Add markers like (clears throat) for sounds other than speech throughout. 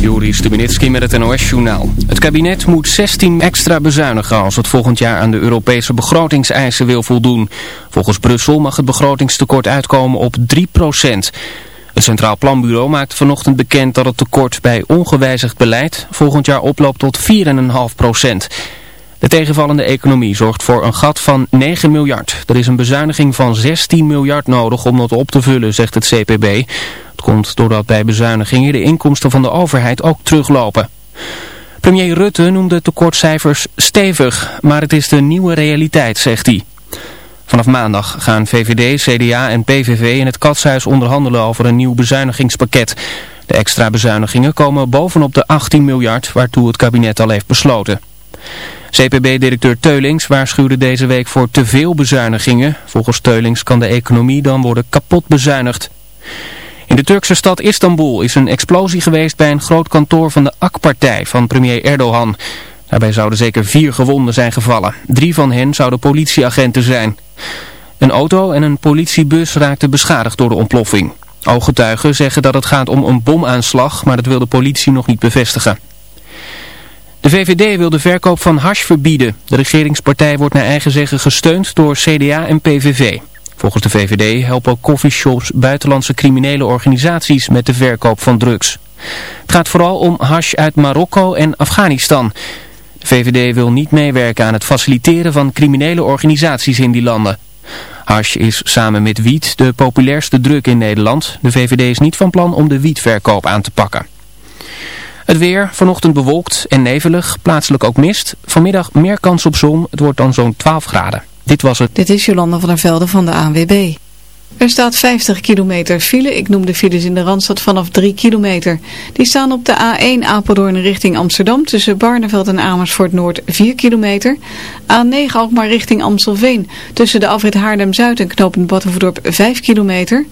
Juri Stubenitski met het NOS-journaal. Het kabinet moet 16 extra bezuinigen als het volgend jaar aan de Europese begrotingseisen wil voldoen. Volgens Brussel mag het begrotingstekort uitkomen op 3% Het Centraal Planbureau maakt vanochtend bekend dat het tekort bij ongewijzigd beleid volgend jaar oploopt tot 4,5 De tegenvallende economie zorgt voor een gat van 9 miljard. Er is een bezuiniging van 16 miljard nodig om dat op te vullen, zegt het CPB. Het komt doordat bij bezuinigingen de inkomsten van de overheid ook teruglopen. Premier Rutte noemde de tekortcijfers stevig, maar het is de nieuwe realiteit, zegt hij. Vanaf maandag gaan VVD, CDA en PVV in het Katshuis onderhandelen over een nieuw bezuinigingspakket. De extra bezuinigingen komen bovenop de 18 miljard waartoe het kabinet al heeft besloten. CPB-directeur Teulings waarschuwde deze week voor te veel bezuinigingen. Volgens Teulings kan de economie dan worden kapot bezuinigd. In de Turkse stad Istanbul is een explosie geweest bij een groot kantoor van de AK-partij van premier Erdogan. Daarbij zouden zeker vier gewonden zijn gevallen. Drie van hen zouden politieagenten zijn. Een auto en een politiebus raakten beschadigd door de ontploffing. Ooggetuigen zeggen dat het gaat om een bomaanslag, maar dat wil de politie nog niet bevestigen. De VVD wil de verkoop van hash verbieden. De regeringspartij wordt naar eigen zeggen gesteund door CDA en PVV. Volgens de VVD helpen coffeeshops buitenlandse criminele organisaties met de verkoop van drugs. Het gaat vooral om hash uit Marokko en Afghanistan. De VVD wil niet meewerken aan het faciliteren van criminele organisaties in die landen. Hash is samen met wiet de populairste drug in Nederland. De VVD is niet van plan om de wietverkoop aan te pakken. Het weer, vanochtend bewolkt en nevelig, plaatselijk ook mist. Vanmiddag meer kans op zon, het wordt dan zo'n 12 graden. Dit was het. Dit is Jolanda van der Velde van de ANWB. Er staat 50 kilometer file. Ik noem de files in de Randstad vanaf 3 kilometer. Die staan op de A1 Apeldoorn richting Amsterdam tussen Barneveld en Amersfoort Noord 4 kilometer. A9 Alkmaar richting Amstelveen tussen de afrit Haarlem-Zuid en knooppunt Battenverdorp 5 kilometer.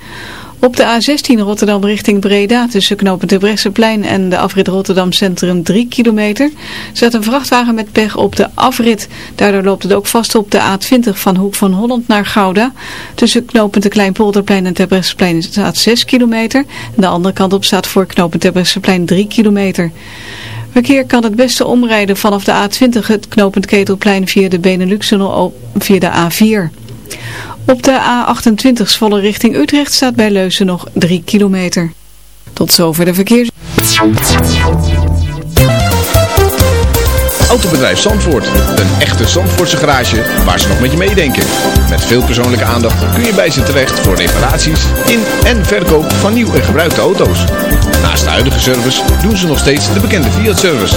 Op de A16 Rotterdam richting Breda tussen knooppunt de Bresseplein en de afrit Rotterdam Centrum 3 kilometer zat een vrachtwagen met pech op de afrit. Daardoor loopt het ook vast op de A20 van Hoek van Holland naar Gouda. Tussen knooppunt de Kleinpolderplein en Terbrechtseplein staat 6 kilometer. De andere kant op staat voor knooppunt Terbrechtseplein 3 kilometer. Verkeer kan het beste omrijden vanaf de A20 het knooppunt Ketelplein via de Benelux-tunnel via de A4. Op de A28 volle richting Utrecht staat bij Leuzen nog 3 kilometer. Tot zover de verkeers... Autobedrijf Zandvoort. Een echte Zandvoortse garage waar ze nog met je meedenken. Met veel persoonlijke aandacht kun je bij ze terecht voor reparaties in en verkoop van nieuw en gebruikte auto's. Naast de huidige service doen ze nog steeds de bekende Fiat-service.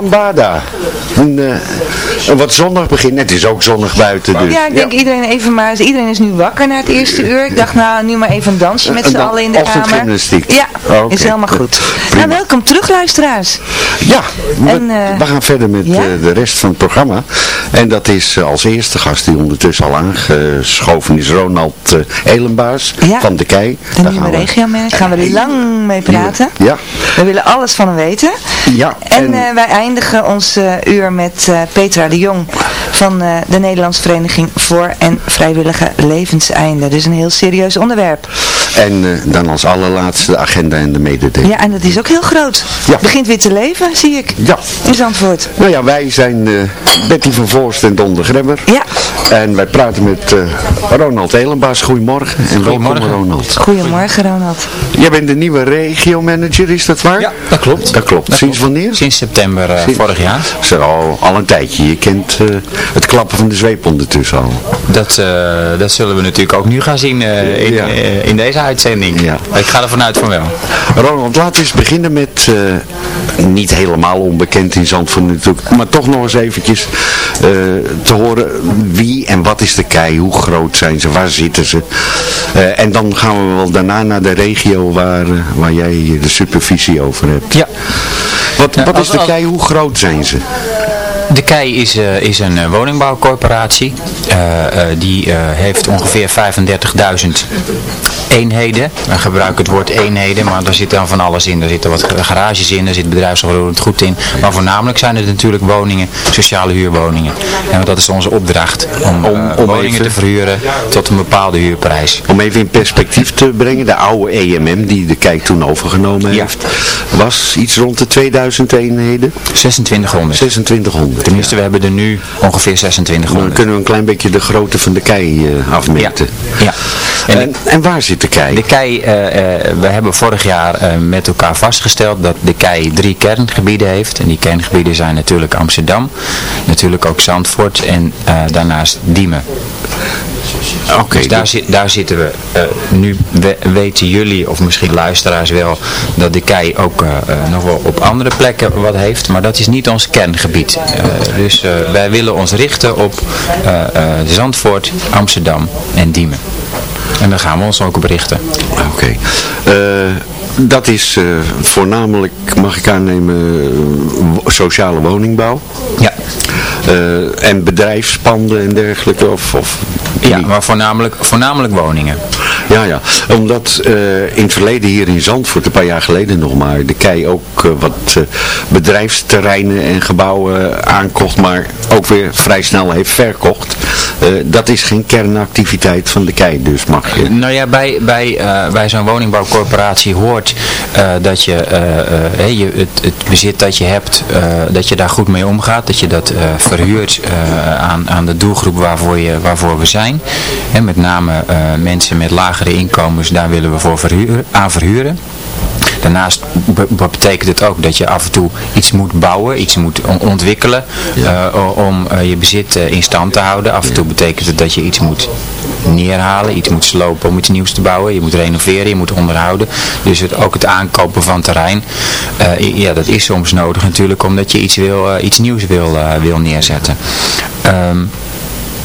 Lambada. Een, uh, een wat zonnig begin. Het is ook zonnig buiten dus. Ja, ik denk iedereen even maar. Iedereen is nu wakker na het eerste uur. Ik dacht nou, nu maar even een dansje met z'n allen in de kamer. Ja, okay. is helemaal goed. Nou, welkom terug luisteraars. Ja, we, en, uh, we gaan verder met ja? uh, de rest van het programma. En dat is uh, als eerste gast die ondertussen al aangeschoven is Ronald uh, Elenbaas ja, van de Kei. De Daar nieuwe regio-manager. Gaan we er lang mee praten. Ja. We willen alles van hem weten. Ja. En, en wij eindigen ons uur met Petra de Jong van de Nederlandse Vereniging voor en Vrijwillige Levenseinde. Dus een heel serieus onderwerp. En dan als allerlaatste de agenda en de mededeling. Ja, en dat is ook heel groot. Ja. Begint weer te leven, zie ik. Ja. In Zandvoort. Nou ja, wij zijn Betty van Voorst en Don de Grebber. Ja. En wij praten met uh, Ronald Elenbaas. Goedemorgen. En welkom Ronald. Goedemorgen Ronald. Jij bent de nieuwe regio-manager, is dat waar? Ja, dat klopt. Dat klopt. Sinds wanneer? Sinds september uh, Sinds... vorig jaar. Zo, al een tijdje. Je kent uh, het klappen van de zweep ondertussen al. Dat, dat zullen we natuurlijk ook nu gaan zien in, ja. in deze uitzending. Ja. Ik ga er vanuit van wel. Ronald, laten we eens beginnen met, niet helemaal onbekend in Zandvoort natuurlijk, maar toch nog eens eventjes te horen wie en wat is de kei, hoe groot zijn ze, waar zitten ze. Uh, en dan gaan we wel daarna naar de regio waar, waar jij de supervisie over hebt. Ja. Wat, wat is de kei, hoe groot zijn ze? De KEI is, uh, is een uh, woningbouwcorporatie. Uh, die heeft ongeveer 35.000 eenheden. We gebruiken het woord eenheden, maar daar zit dan van alles in. Er zitten wat garages in, er zit bedrijfsonroerend goed in. Maar voornamelijk zijn het natuurlijk woningen, sociale huurwoningen. En dat is onze opdracht, om, om, om woningen even, te verhuren tot een bepaalde huurprijs. Om even in perspectief te brengen, de oude EMM die de KEI toen overgenomen ja. heeft, was iets rond de 2000 eenheden? 2600. 2600. Tenminste, we hebben er nu ongeveer 2600. Dan kunnen we een klein beetje de grootte van de kei uh, afmeten. Ja. ja. En, en, en, waar zit de kei? De kei, uh, uh, we hebben vorig jaar met elkaar vastgesteld dat de kei drie kerngebieden heeft. En die kerngebieden zijn natuurlijk Amsterdam, natuurlijk ook Zandvoort en daarnaast Diemen. Oké. Okay, dus daar, zi daar zitten we. Uh, nu we weten jullie, of misschien luisteraars wel, dat de kei ook uh, uh, nog wel op andere plekken wat heeft. Maar dat is niet ons kerngebied. dus wij willen ons richten op Zandvoort, Amsterdam en Diemen. En daar gaan we ons ook op richten. Oké. Okay. dat is voornamelijk, mag ik aannemen, sociale woningbouw. Ja. Uh, en bedrijfspanden en dergelijke? Of, of ja, maar voornamelijk, voornamelijk woningen. Ja, ja. Omdat uh, in het verleden hier in Zandvoort, een paar jaar geleden nog maar, de KEI ook uh, wat bedrijfsterreinen en gebouwen aankocht, maar ook weer vrij snel heeft verkocht. dat is geen kernactiviteit van de KEI, dus mag je... Nou ja, bij, bij, bij zo'n woningbouwcorporatie hoort dat je, je het, het bezit dat je hebt, dat je daar goed mee omgaat, dat je dat verhuurt aan, aan de doelgroep waarvoor, je, waarvoor we zijn. En met name uh, mensen met lagere inkomens, daar willen we voor verhuren, aan verhuren. Daarnaast betekent het ook dat je af en toe iets moet bouwen, iets moet ontwikkelen ja. uh, om uh, je bezit uh, in stand te houden. Af en toe betekent het dat je iets moet neerhalen, iets moet slopen om iets nieuws te bouwen. Je moet renoveren, je moet onderhouden. Dus het, ook het aankopen van terrein, ja, dat is soms nodig natuurlijk omdat je iets, wil, iets nieuws wil, wil neerzetten. Um,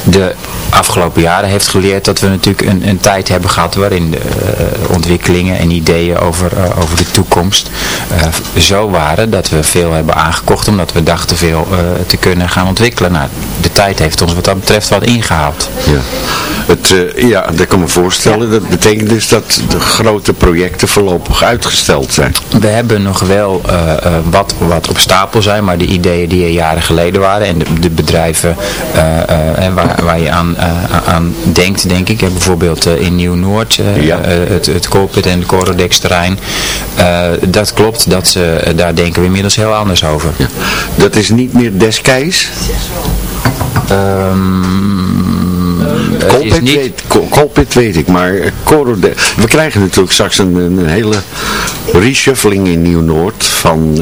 de afgelopen jaren heeft geleerd dat we natuurlijk een, een tijd hebben gehad waarin de uh, ontwikkelingen en ideeën over, uh, over de toekomst uh, zo waren dat we veel hebben aangekocht omdat we dachten veel te kunnen gaan ontwikkelen. Nou, de tijd heeft ons wat dat betreft wat ingehaald. Ja, het, ja dat kan me voorstellen. Ja. Dat betekent dus dat de grote projecten voorlopig uitgesteld zijn. We hebben nog wel wat, wat op stapel zijn, maar de ideeën die er jaren geleden waren en de, de bedrijven waar, waar je aan uh, aan denkt, denk ik. bijvoorbeeld uh, in Nieuw-Noord, ja. het, het Colpit en het Corodex terrein. dat klopt, dat ze, daar denken we inmiddels heel anders over. Ja. Dat is niet meer Deskeis? Um, Colpit, niet... weet, Colpit weet ik, maar Corodex... We krijgen natuurlijk straks een, een hele reshuffling in Nieuw-Noord van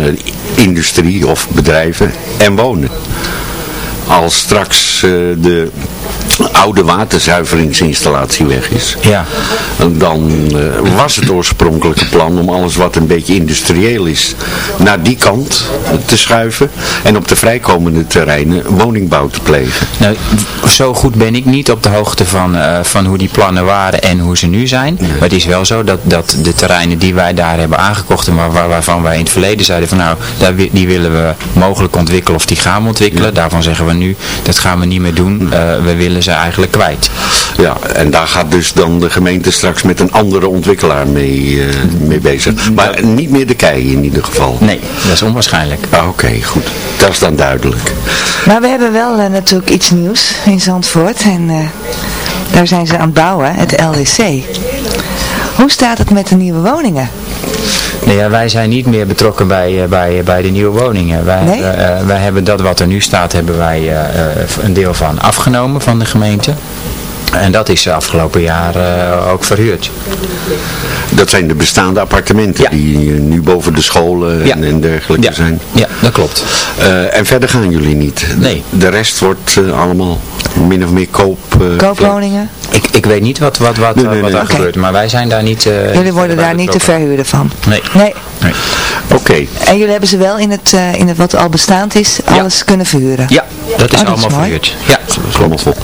industrie of bedrijven en wonen als straks uh, de oude waterzuiveringsinstallatie weg is, Ja. dan eh, was het oorspronkelijke plan om alles wat een beetje industrieel is naar die kant te schuiven en op de vrijkomende terreinen woningbouw te plegen. Nou, zo goed ben ik niet op de hoogte van, eh, van hoe die plannen waren en hoe ze nu zijn. Maar het is wel zo dat, dat de terreinen die wij daar hebben aangekocht en waar, waar- waarvan wij in het verleden zeiden van nou, daar, die willen we mogelijk ontwikkelen of die gaan we ontwikkelen. Daarvan zeggen we nu, dat gaan we niet meer doen. Eh, we willen ze eigenlijk kwijt. Ja, en daar gaat dus dan de gemeente straks met een andere ontwikkelaar mee, eh, mee bezig. Maar niet meer de kei in ieder geval. Nee, dat is onwaarschijnlijk. Ah, Oké, goed. Dat is dan duidelijk. Maar we hebben wel eh, natuurlijk iets nieuws in Zandvoort. En eh, daar zijn ze aan het bouwen, het LDC. Hoe staat het met de nieuwe woningen? Nee, ja, wij zijn niet meer betrokken bij, eh, bij, bij de nieuwe woningen. Wij, Nee? hebben, eh, wij hebben dat wat er nu staat, hebben wij eh, eh, een deel van afgenomen van de gemeente. En dat is afgelopen jaar eh, ook verhuurd. Dat zijn de bestaande appartementen Ja. die nu boven de scholen Ja. en, en dergelijke Ja, zijn. ja dat klopt. Eh, en verder gaan jullie niet? Nee. De rest wordt eh, allemaal min of meer koop... eh, Koopwoningen? Ik, ik weet niet wat, wat, wat, Nee, nee, wat nee. daar Oké. gebeurt, maar wij zijn daar niet... eh, Jullie worden daar niet de betrokken. verhuurder van? Nee. Nee. nee. Oké. En jullie hebben ze wel in het, eh, in het wat al bestaand is, Ja. alles kunnen verhuren? Ja, dat is Oh, dat is allemaal verhuurd. Ja, Allemaal vol.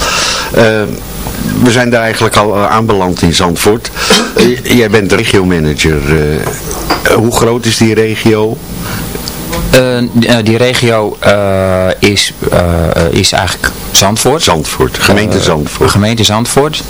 We zijn daar eigenlijk al eh, aanbeland in Zandvoort. Eh, jij bent regiomanager. eh, hoe groot is die regio? Die- regio is, is eigenlijk Zandvoort. Zandvoort, gemeente Zandvoort. Gemeente Zandvoort.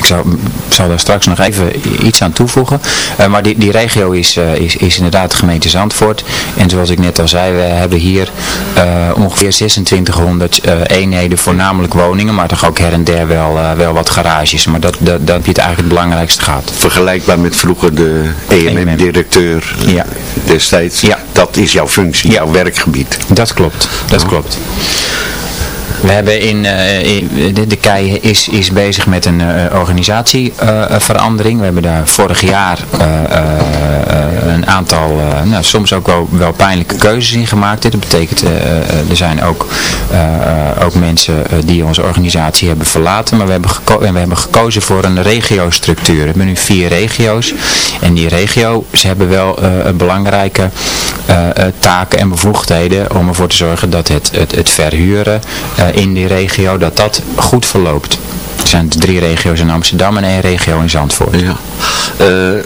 Ik zou, zal daar straks nog even iets aan toevoegen. Eh, maar die, die regio is, eh, is, is inderdaad de gemeente Zandvoort. En zoals ik net al zei, we hebben hier eh, ongeveer 2600 eh, eenheden, voornamelijk woningen. Maar toch ook her en der wel, wel wat garages. Maar dat, dat, dat biedt eigenlijk het belangrijkste gaat. Vergelijkbaar met vroeger de EMM-directeur Ja. destijds. Ja. Dat is jouw functie, Ja. jouw werkgebied. Dat klopt, dat klopt. We hebben in, eh, de, KEI is, is bezig met een eh, organisatieverandering. we hebben daar vorig jaar eh, eh, eh, een aantal, eh, nou, soms ook wel, wel pijnlijke keuzes in gemaakt. Dit betekent, eh, eh, er zijn ook, eh, eh, ook mensen eh, die onze organisatie hebben verlaten. Maar we hebben, en we hebben gekozen voor een regiostructuur. We hebben nu vier regio's. En die regio's hebben wel eh, belangrijke eh, eh, taken en bevoegdheden om ervoor te zorgen dat het, het, het verhuren eh, in die regio, dat dat goed verloopt. Er zijn drie regio's in Amsterdam en één regio in Zandvoort. Ja. Eh,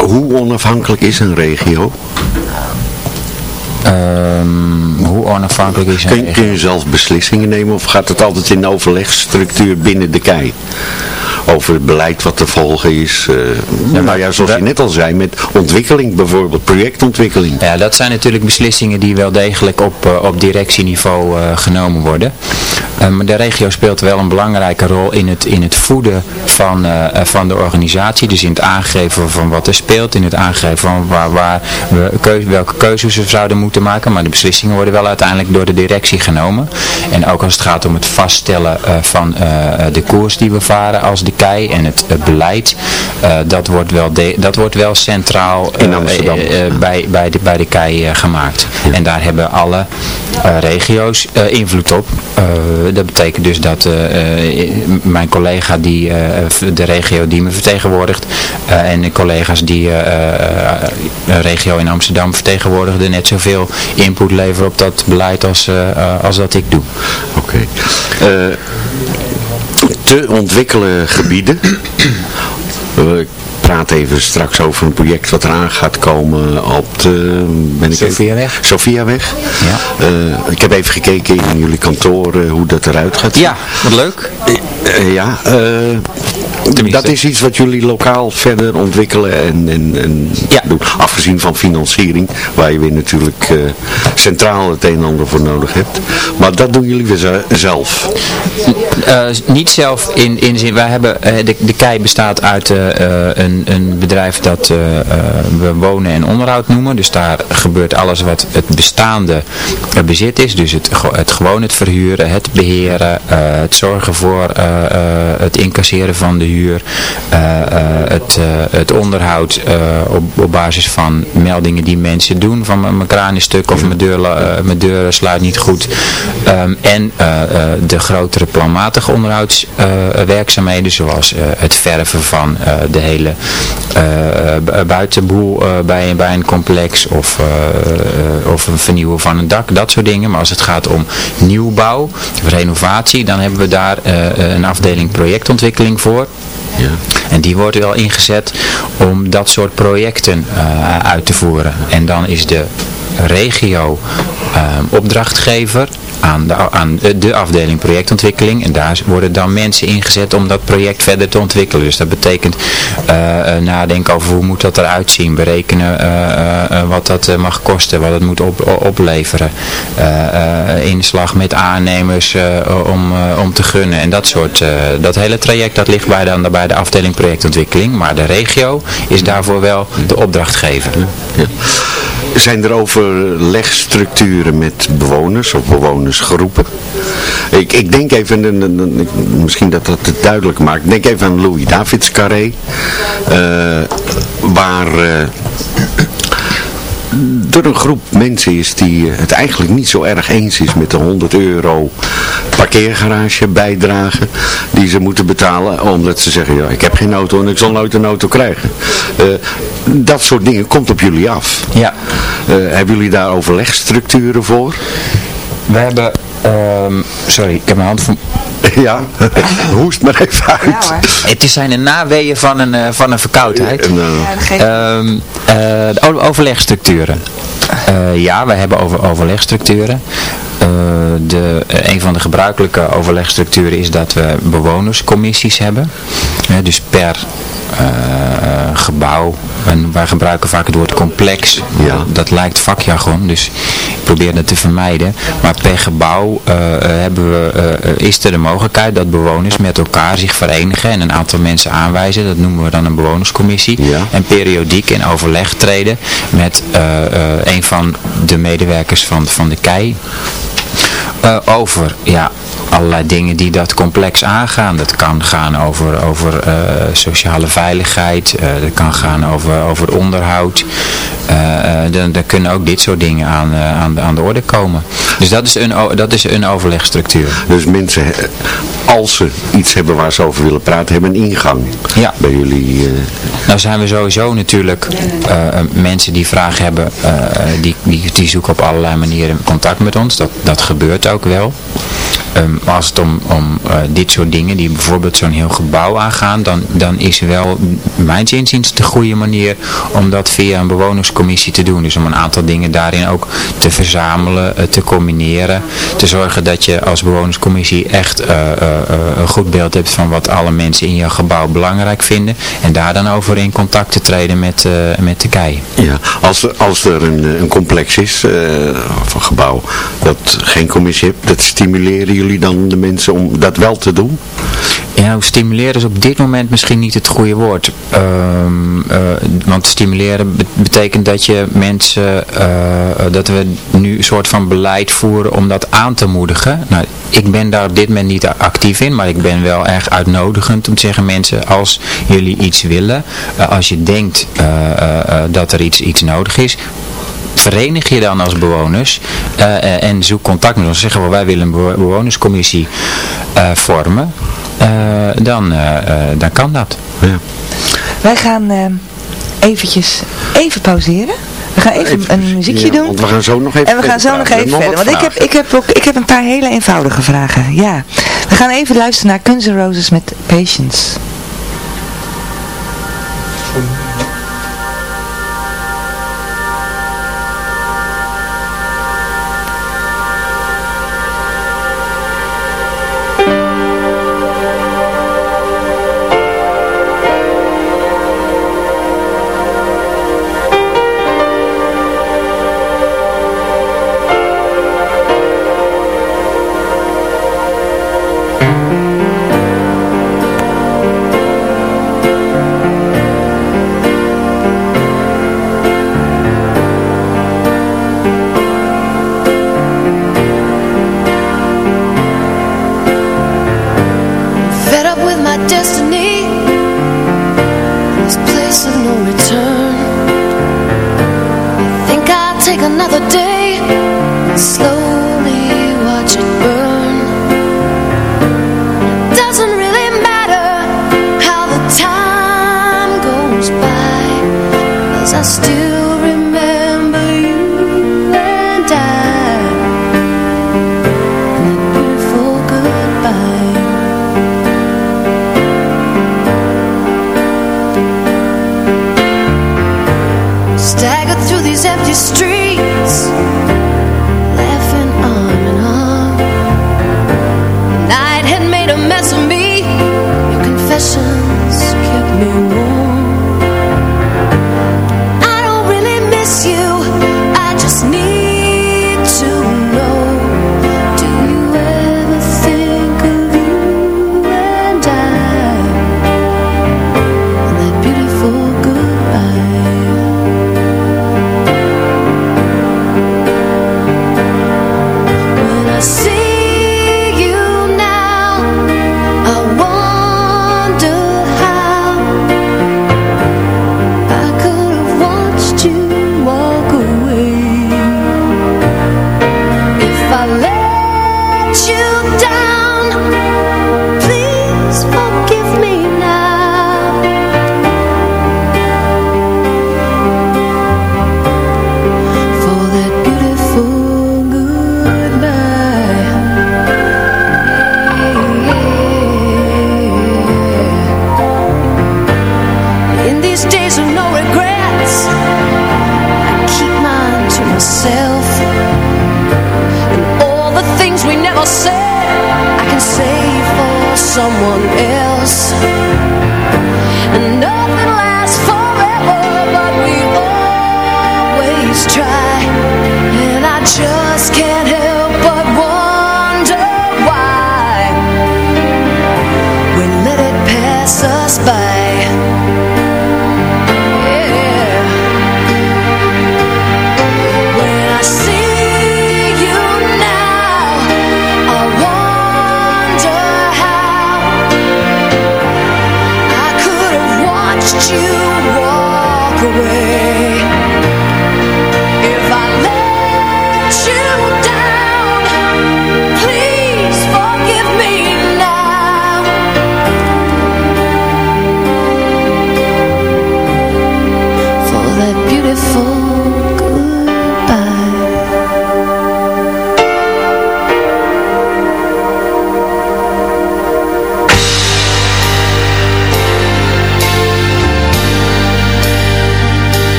hoe onafhankelijk is een regio? Ehm, hoe onafhankelijk is een Kun, regio? kun je zelf beslissingen nemen of gaat het altijd in overlegstructuur binnen de KEI? Over het beleid wat te volgen is. eh, nou ja, zoals je net al zei, met ontwikkeling bijvoorbeeld, projectontwikkeling. Ja, dat zijn natuurlijk beslissingen die wel degelijk op, eh, op directieniveau eh, genomen worden. Maar de regio speelt wel een belangrijke rol in het, in het voeden van, eh, eh, van de organisatie. Dus in het aangeven van wat er speelt, in het aangeven van waar, waar we welke keuzes we zouden moeten maken. Maar de beslissingen worden wel uiteindelijk door de directie genomen. En ook als het gaat om het vaststellen eh, van de koers die we varen als de KEI en het, beleid. dat, wordt wel de- dat wordt wel centraal In Amsterdam. bij, bij, de, bij de KEI gemaakt. En daar hebben alle regio's invloed op. Eh, dat betekent dus dat eh, eh, mijn collega die de regio die me vertegenwoordigt en de collega's die een regio in Amsterdam vertegenwoordigen net zoveel input leveren op dat beleid als, als dat ik doe. Oké. Te ontwikkelen gebieden. Ik praat even straks over een project wat eraan gaat komen op de... Ben ik Sophiaweg. Ja. Eh, ik heb even gekeken in jullie kantoor eh, hoe dat eruit gaat. Ja, wat leuk. Eh, ja, dat is iets wat jullie lokaal verder ontwikkelen en, en, en Ja. doen. Afgezien van financiering, waar je weer natuurlijk eh, centraal het een en ander voor nodig hebt. Maar dat doen jullie weer ze- zelf. Eh, niet zelf in, in zin, wij hebben, eh, de, de KEI bestaat uit een, een bedrijf dat we wonen en onderhoud noemen. Dus daar gebeurt alles wat het bestaande bezit is. Dus het, het gewoon het verhuren, het beheren, eh, het zorgen voor het incasseren van de huur. Verhuur, het, het onderhoud op, op basis van meldingen die mensen doen. Van mijn kraan is stuk of mijn deur, mijn deur sluit niet goed. Ehm, en de grotere planmatige onderhoudswerkzaamheden zoals het verven van de hele buitenboel bij, bij een complex of, of een vernieuwen van een dak, dat soort dingen. Maar als het gaat om nieuwbouw, renovatie, dan hebben we daar een afdeling projectontwikkeling voor. Ja. En die wordt wel ingezet om dat soort projecten uh, uit te voeren. En dan is de regio uh, opdrachtgever aan de, aan de afdeling projectontwikkeling. En daar worden dan mensen ingezet om dat project verder te ontwikkelen. Dus dat betekent uh, nadenken over hoe moet dat eruit zien. Berekenen uh, wat dat mag kosten. Wat het moet op, opleveren. inslag met aannemers om, om te gunnen. En dat soort. dat hele traject dat ligt bij, dan, bij de afdeling projectontwikkeling. Maar de regio is daarvoor wel de opdrachtgever. Ja. Zijn er overlegstructuren met bewoners of bewonersgroepen? Ik, ik denk even, misschien dat dat het duidelijk maakt, denk even aan Louis Davids Carré, uh, waar... Uh, door een groep mensen is die het eigenlijk niet zo erg eens is met de 100 euro parkeergarage bijdrage die ze moeten betalen omdat ze zeggen, ja ik heb geen auto en ik zal nooit een auto krijgen. Uh, dat soort dingen komt op jullie af. Ja. Uh, hebben jullie daar overlegstructuren voor? We hebben, um, sorry, ik heb mijn hand van... (laughs) Ja, (laughs) hoest maar even uit. Ja, het zijn de naweeën van een, uh, van een verkoudheid. Ja, um, uh, overlegstructuren. Uh, ja, wij hebben over overlegstructuren. Uh, de, een van de gebruikelijke overlegstructuren is dat we bewonerscommissies hebben. dus per uh, gebouw. En wij gebruiken vaak het woord complex. Ja. Dat lijkt vakjargon, dus ik probeer dat te vermijden. Maar per gebouw uh, hebben we, uh, is er de mogelijkheid dat bewoners met elkaar zich verenigen en een aantal mensen aanwijzen. Dat noemen we dan een bewonerscommissie. Ja. En periodiek in overleg treden met een van de medewerkers van, van de KEI. over ja, allerlei dingen die dat complex aangaan. Dat kan gaan over, over uh, sociale veiligheid, uh, dat kan gaan over, over onderhoud. Uh, dan, dan kunnen ook dit soort dingen aan, aan, de, aan de orde komen. Dus dat is een, dat is een overlegstructuur. Dus mensen, als ze iets hebben waar ze over willen praten, hebben een ingang ja. bij jullie. Nou zijn we sowieso natuurlijk mensen die vragen hebben, die, die, die zoeken op allerlei manieren contact met ons. Dat, dat gebeurt ook wel. Um, als het om, om uh, dit soort dingen, die bijvoorbeeld zo'n heel gebouw aangaan, dan, dan is wel, mijn inziens, de goede manier om dat via een bewonerscommissie te doen. Dus om een aantal dingen daarin ook te verzamelen, uh, te combineren. Te zorgen dat je als bewonerscommissie echt uh, een goed beeld hebt van wat alle mensen in jouw gebouw belangrijk vinden. En daar dan over in contact te treden met, met de KEI. Ja, als er, als er een, een complex is, of een gebouw, dat geen commissie hebt, dat stimuleren jullie dan de mensen om dat wel te doen? Ja, stimuleren is op dit moment misschien niet het goede woord. Um, uh, want stimuleren betekent dat je mensen, uh, dat we nu een soort van beleid voeren om dat aan te moedigen. Nou, ik ben daar op dit moment niet actief in, maar ik ben wel erg uitnodigend om te zeggen mensen, als jullie iets willen, als je denkt dat er iets, iets nodig is, verenig je dan als bewoners uh, en zoek contact met ons. Zeggen we, wij willen een bewonerscommissie uh, vormen. Uh, dan, dan kan dat. Ja. Wij gaan eventjes even pauzeren. We gaan even een muziekje ja, doen. Want we gaan zo nog even En we gaan zo nog even verder. Want ik heb, ik, heb ook, ik heb een paar hele eenvoudige vragen. Ja. We gaan even luisteren naar Guns N' Roses met Patience.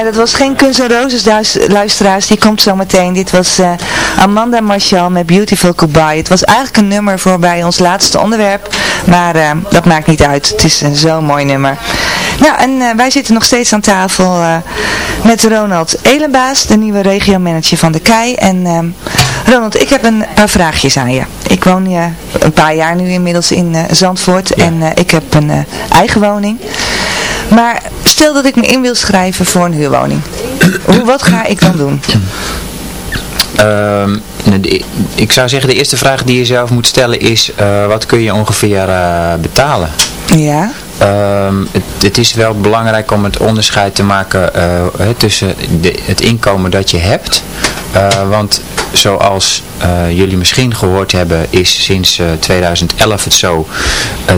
Ja dat was geen Kunst en duis- luisteraars, die komt zo meteen. Dit was eh, Amanda Marshall met Beautiful Goodbye. Het was eigenlijk een nummer voor bij ons laatste onderwerp, maar eh, dat maakt niet uit. Het is een zo'n mooi nummer. Nou, en eh, wij zitten nog steeds aan tafel met Ronald Elenbaas, de nieuwe regiomanager van de KEI. En Ronald, ik heb een paar vraagjes aan je. Ik woon een paar jaar nu inmiddels in Zandvoort en ik heb een eigen woning. Maar stel dat ik me in wil schrijven voor een huurwoning. Hoe, wat ga ik dan doen? Ehm, de- ik zou zeggen, de eerste vraag die je zelf moet stellen is, eh, wat kun je ongeveer eh, betalen? Ja, Ehm, het, het is wel belangrijk om het onderscheid te maken eh, tussen de, het inkomen dat je hebt. Want zoals eh, jullie misschien gehoord hebben, is sinds 2011 het zo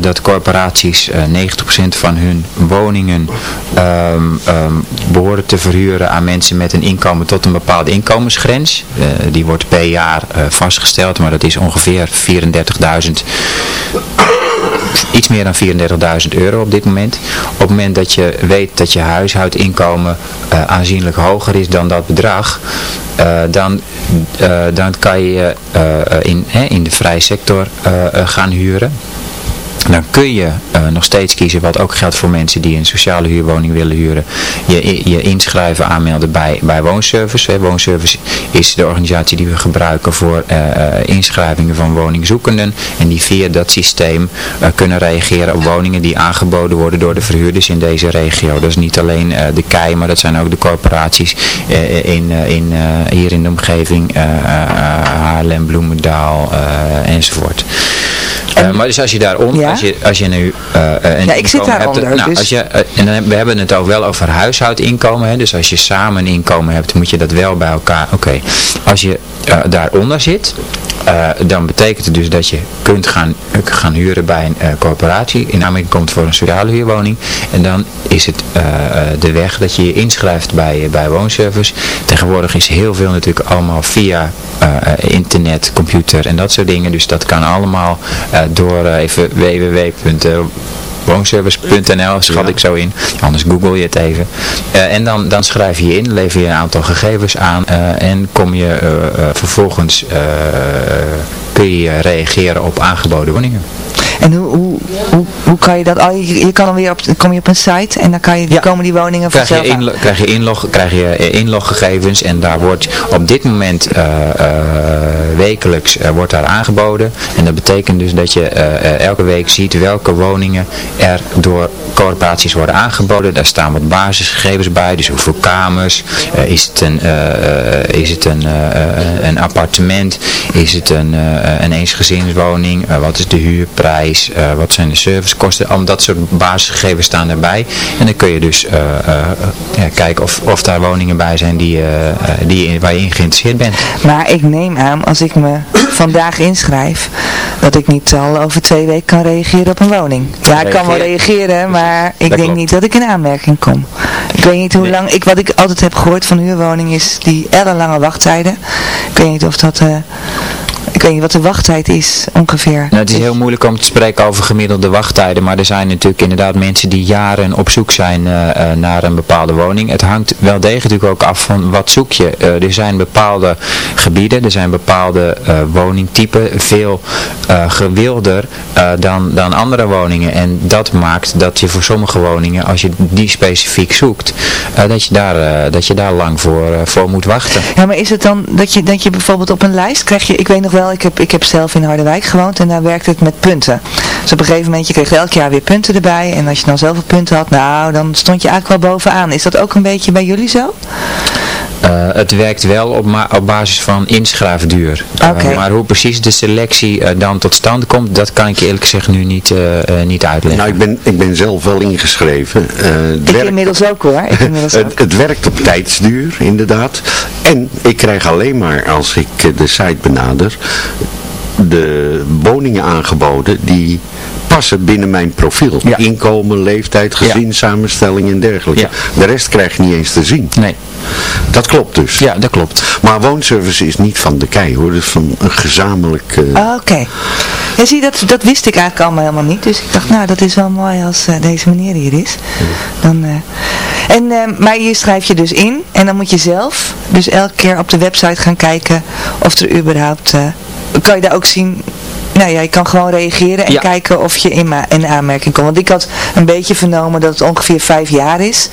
dat corporaties 90% van hun woningen um, behoren te verhuren aan mensen met een inkomen tot een bepaalde inkomensgrens. die wordt per jaar vastgesteld, maar dat is ongeveer 34.000 iets meer dan 34.000 euro op dit moment. Op het moment dat je weet dat je huishoudinkomen uh, aanzienlijk hoger is dan dat bedrag, uh, dan, uh, dan kan je in, in de vrije sector gaan huren dan kun je uh, nog steeds kiezen, wat ook geldt voor mensen die een sociale huurwoning willen huren, je, je inschrijven, aanmelden bij, bij Woonservice. Woonservice is de organisatie die we gebruiken voor uh, inschrijvingen van woningzoekenden en die via dat systeem kunnen reageren op woningen die aangeboden worden door de verhuurders in deze regio. Dat is niet alleen de KEI, maar dat zijn ook de corporaties in, in, hier in de omgeving, Haarlem, Bloemendaal enzovoort. En, maar dus als je daaronder, ja? als, je, als je nu uh, een ja, ik zit daaronder. Hebt, nou, dus... als je, en dan, we hebben het ook wel over huishoudinkomen. Hè, dus als je samen een inkomen hebt, moet je dat wel bij elkaar. Oké, okay. als je daaronder zit, dan betekent het dus dat je kunt gaan, gaan huren bij een corporatie. In Amerika komt voor een sociale huurwoning. En dan is het de weg dat je je inschrijft bij, bij woonservice. Tegenwoordig is heel veel natuurlijk allemaal via internet, computer en dat soort dingen. Dus dat kan allemaal door even www.woonservice.nl schat ik zo in. Anders google je het even. Uh, en dan, dan schrijf je in, lever je een aantal gegevens aan uh, en kom je uh, vervolgens kun je reageren op aangeboden woningen. En hoe, hoe, hoe, hoe kan je dat? Oh, je, je kan dan weer op, kom je op een site en dan kan je, ja. komen die woningen krijg vanzelf je, inlog, krijg je, inlog, krijg je inloggegevens en daar wordt op dit moment uh, uh, wekelijks uh, wordt daar aangeboden. En dat betekent dus dat je elke week ziet welke woningen er door corporaties worden aangeboden. Daar staan wat basisgegevens bij, dus hoeveel kamers, is het een, is het een, een appartement, is het een, een eensgezinswoning, wat is de huurprijs uh, wat zijn de servicekosten, al dat soort basisgegevens staan erbij. En dan kun je dus ja, kijken of, of daar woningen bij zijn die, die, waar je in geïnteresseerd bent. Maar ik neem aan, als ik me vandaag inschrijf, dat ik niet al over twee weken kan reageren op een woning. Ja, ik kan wel reageren, maar ik denk niet dat ik in aanmerking kom. Ik weet niet hoe lang, ik, wat ik altijd heb gehoord van huurwoning is die ellenlange wachttijden. Ik weet niet of dat... Ik weet niet wat de wachttijd is ongeveer. Nou, het is heel moeilijk om te spreken over gemiddelde wachttijden. Maar er zijn natuurlijk inderdaad mensen die jaren op zoek zijn uh, uh, naar een bepaalde woning. Het hangt wel degelijk natuurlijk ook af van wat zoek je. Uh, er zijn bepaalde gebieden, er zijn bepaalde woningtypen veel gewilder dan, dan andere woningen. En dat maakt dat je voor sommige woningen, als je die specifiek zoekt, dat, je daar, dat je daar lang voor, voor moet wachten. Ja, maar is het dan dat je, dat je bijvoorbeeld op een lijst krijg je, ik weet nog wel ik heb, ik heb zelf in Harderwijk gewoond en daar werkte het met punten. Dus op een gegeven moment, je kreeg elk jaar weer punten erbij. En als je dan zoveel punten had, nou, dan stond je eigenlijk wel bovenaan. Is dat ook een beetje bij jullie zo? Uh, het werkt wel op, op basis van inschrijfduur. Okay. Uh, maar hoe precies de selectie uh, dan tot stand komt, dat kan ik je eerlijk gezegd nu niet, niet uitleggen. Nou, ik ben, ik ben zelf wel ingeschreven. ik werkt, inmiddels ook hoor. Ik (laughs) inmiddels het, het werkt op tijdsduur, inderdaad. En ik krijg alleen maar, als ik de site benader, de woningen aangeboden die passen binnen mijn profiel. Ja. Inkomen, leeftijd, gezinssamenstelling en dergelijke. Ja. De rest krijg je niet eens te zien. Nee. Dat klopt dus. Ja, dat klopt. Maar woonservice is niet van de kei hoor. Dus van een gezamenlijk... Uh... Oh, Oké. Okay. Ja, zie, dat, dat wist ik eigenlijk allemaal helemaal niet. Dus ik dacht, nou, dat is wel mooi als uh, deze meneer hier is. Dan, uh... en, maar je schrijf je dus in. En dan moet je zelf dus elke keer op de website gaan kijken of er überhaupt kan je daar ook zien nou ja, je kan gewoon reageren en ja. kijken of je in, in aanmerking komt. Want ik had een beetje vernomen dat het ongeveer vijf jaar is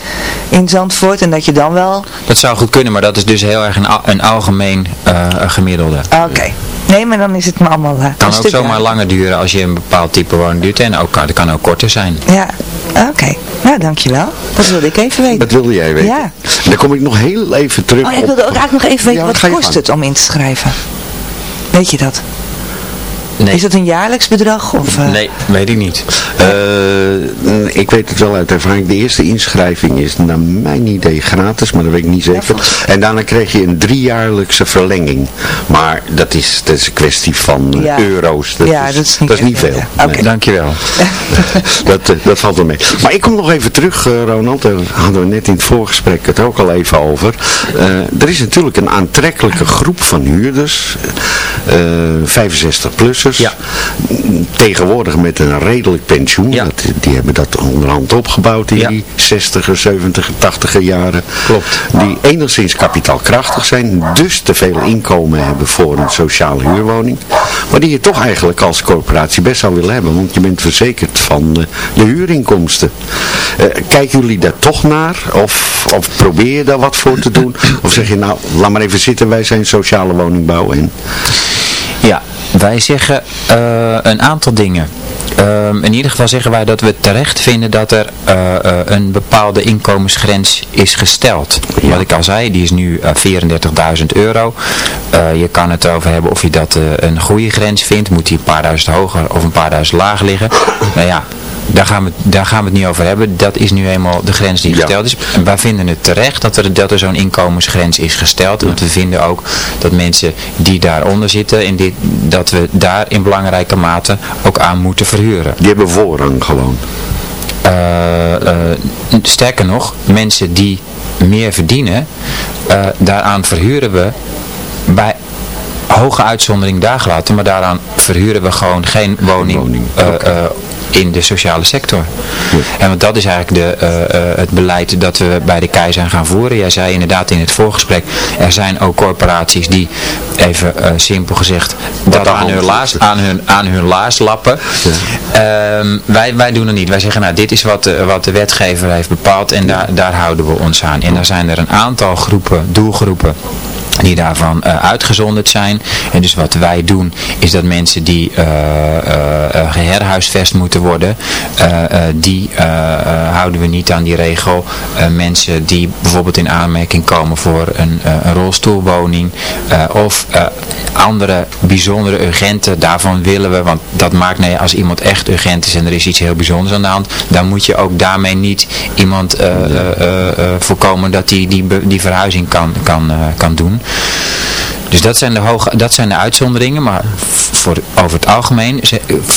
in Zandvoort en dat je dan wel... Dat zou goed kunnen, maar dat is dus heel erg een, een algemeen uh, gemiddelde. Oké. Okay. Nee, maar dan is het maar allemaal... Uh, kan ook zomaar uit. langer duren als je een bepaald type woning duurt en ook, dat kan ook korter zijn. Ja, oké. Okay. Nou, dankjewel. Dat wilde ik even weten. Dat wilde jij weten. Ja. Dan kom ik nog heel even terug Oh, ik wilde ook eigenlijk nog even weten, ja, wat kost het om in te schrijven? Weet je dat? Nee. Is dat een jaarlijks bedrag? Of, uh... Nee, weet ik niet. Eh, ik weet het wel uit ervaring. De eerste inschrijving is naar mijn idee gratis, maar dat weet ik niet zeker. En daarna krijg je een driejaarlijkse verlenging. Maar dat is, dat is een kwestie van eh, Ja. euro's. Dat, Ja, is, dat is niet dat is niet echt, veel. ja. Oké. Nee. Dankjewel. (laughs) dat, eh, dat valt wel mee. Maar ik kom nog even terug, eh, Ronald. Daar hadden we net in het voorgesprek het ook al even over. Eh, er is natuurlijk een aantrekkelijke groep van huurders. eh 65-plussers. Ja. Tegenwoordig met een redelijk pensioen. Ja. Dat, die hebben dat onderhand opgebouwd in Ja. die 60er, 70er, 80er jaren. Klopt. Die enigszins kapitaalkrachtig zijn. Dus te veel inkomen hebben voor een sociale huurwoning. Maar die je toch eigenlijk als corporatie best zou willen hebben. Want je bent verzekerd van eh, de huurinkomsten. Eh, kijken jullie daar toch naar? Of, of probeer je daar wat voor te doen? Of zeg je nou, laat maar even zitten, wij zijn sociale woningbouw. En Ja, wij zeggen eh, een aantal dingen. Ehm, in ieder geval zeggen wij dat we terecht vinden dat er eh, eh, een bepaalde inkomensgrens is gesteld. Wat ik al zei, die is nu eh, 34.000 euro. Je kan het erover hebben of je dat een goede grens vindt. Moet die een paar duizend hoger of een paar duizend lager liggen. Nou ja, daar gaan, we, daar gaan we het niet over hebben. Dat is nu eenmaal de grens die Ja. gesteld is. En wij vinden het terecht dat er, dat er zo'n inkomensgrens is gesteld. Want we vinden ook dat mensen die daaronder zitten, in dit, dat we daar in belangrijke mate ook aan moeten verhuren. die hebben voorrang gewoon. Eh, eh, sterker nog, mensen die meer verdienen, eh, daaraan verhuren we bij hoge uitzondering daar gelaten, maar daaraan verhuren we gewoon geen woning, woning, eh, eh, in de sociale sector. En want dat is eigenlijk de, eh, het beleid dat we bij de KEI zijn gaan voeren. Jij zei inderdaad in het voorgesprek, er zijn ook corporaties die, even simpel gezegd, dat aan hun, laars, aan, hun, aan hun laars lappen. Ehm, wij, wij doen het niet. Wij zeggen, nou dit is wat, de- wat de wetgever heeft bepaald en daar, daar houden we ons aan. En dan zijn er een aantal groepen, doelgroepen die daarvan eh, uitgezonderd zijn. En dus wat wij doen is dat mensen die eh, eh, geherhuisvest moeten worden, die houden we niet aan die regel. Mensen die bijvoorbeeld in aanmerking komen voor een, een rolstoelwoning of andere bijzondere urgenten, daarvan willen we, want dat maakt nee, als iemand echt urgent is en er is iets heel bijzonders aan de hand, dan moet je ook daarmee niet iemand voorkomen dat die, die, be- die verhuizing kan, kan, kan doen. Dus dat zijn de, hoge, dat zijn de uitzonderingen, maar voor, over het algemeen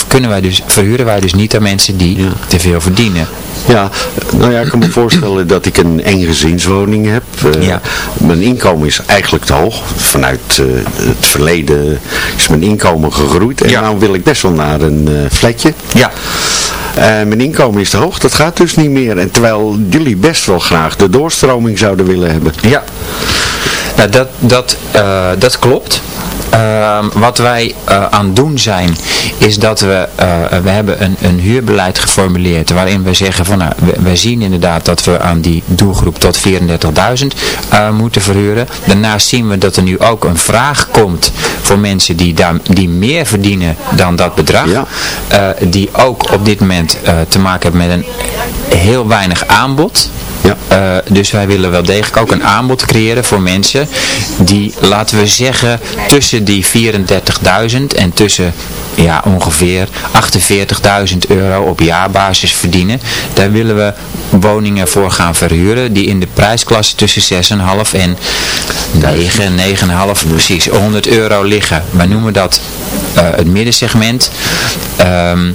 kunnen wij dus, verhuren wij dus niet aan mensen die Ja. te veel verdienen. Ja, nou ja, ik kan me voorstellen dat ik een eengezinswoning heb. Eh, Ja. Mijn inkomen is eigenlijk te hoog. Vanuit eh, het verleden is mijn inkomen gegroeid. En Ja. nou wil ik best wel naar een eh flatje. Ja. Mijn inkomen is te hoog, dat gaat dus niet meer. En terwijl jullie best wel graag de doorstroming zouden willen hebben. Ja, nou, dat, dat, eh, dat klopt. Ehm, wat wij eh, aan het doen zijn, is dat we, eh, we hebben een, een huurbeleid geformuleerd waarin we zeggen van nou, we, we zien inderdaad dat we aan die doelgroep tot 34.000 eh, moeten verhuren. Daarnaast zien we dat er nu ook een vraag komt voor mensen die, daar, die meer verdienen dan dat bedrag. Ja. Die ook op dit moment te maken hebben met een heel weinig aanbod. Ja. Eh, dus wij willen wel degelijk ook een aanbod creëren voor mensen die, laten we zeggen, tussen die 34.000 en tussen ja, ongeveer 48.000 euro op jaarbasis verdienen. Daar willen we woningen voor gaan verhuren die in de prijsklasse tussen 6,5 en 9, 9,5 precies 100 euro liggen. Wij noemen dat eh, het middensegment. Ehm,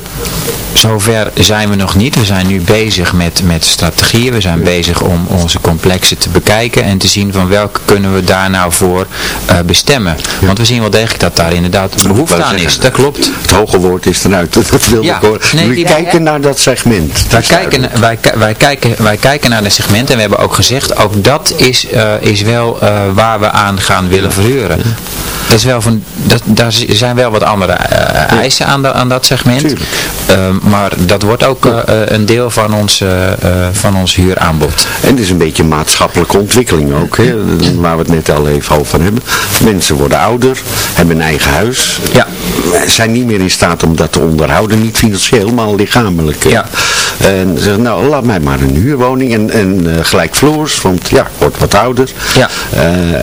Zover zijn we nog niet. We zijn nu bezig met, met strategieën. We zijn bezig om onze complexen te bekijken en te zien van welke kunnen we daar nou voor eh, bestemmen. Want we zien wel degelijk dat daar inderdaad behoefte aan is. Dat klopt. Het hoge woord is eruit, (laughs) dat Ja, ik horen. nee, die- kijken naar dat segment. Wij kijken, duidelijk. wij, wij, kijken, wij kijken naar de segmenten en we hebben ook gezegd, ook dat is, eh, is wel eh, waar we aan gaan willen verhuren. Dat is wel van, dat, daar zijn wel wat andere eisen aan, de- aan dat segment. Tuurlijk. Maar dat wordt ook eh, eh, een deel van ons, eh, van ons huuraanbod. En het is een beetje maatschappelijke ontwikkeling ook, hè, waar we het net al even over hebben. Mensen worden ouder, hebben een eigen huis, Ja. zijn niet meer in staat om dat te onderhouden, niet financieel, maar lichamelijk. Ja. En zeggen, nou, laat mij maar een huurwoning en, en gelijkvloers, want ja, ik word wat ouder. Ja.